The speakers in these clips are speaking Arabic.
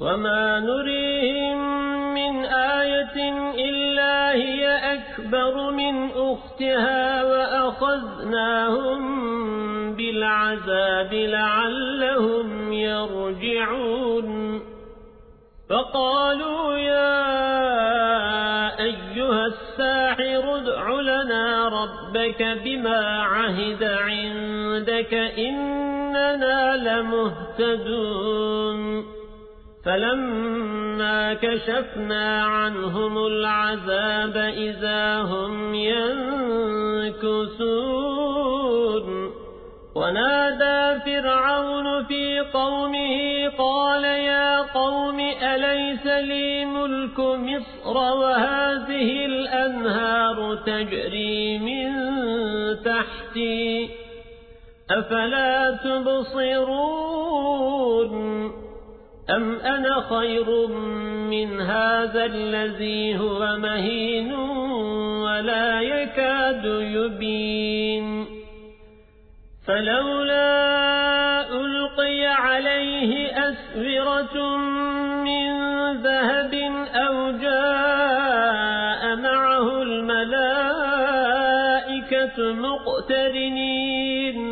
وما نريهم من آية إلا هي أكبر من أختها وأخذناهم بالعذاب لعلهم يرجعون فقالوا يا أيها الساحر ادع لنا ربك بما عهد عندك إننا لمهتدون فلما كشفنا عنهم العذاب إذا هم ينكسون ونادى فرعون في قومه قال يا قوم أليس لي ملك مصر وهذه الأنهار تجري من تحتي؟ أفلا تبصرون؟ أم أنا خير من هذا الذي هو مهين ولا يكاد يبين فلولا ألقي عليه أسفرة من ذهب أو جاء معه الملائكة مقترنين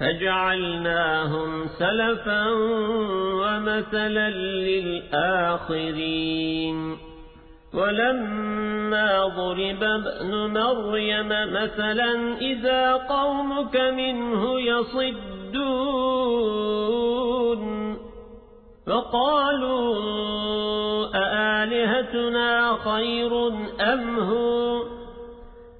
فجعلناهم سلفا ومثلا للآخرين. ولما ضرب ابن مريم مثلا إذا قومك منه يصدون. فقالوا أآلهتنا خير أم هو؟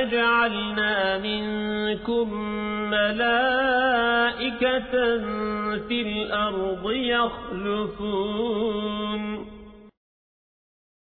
لجعلنا منكم ملائكة في الأرض يخلفون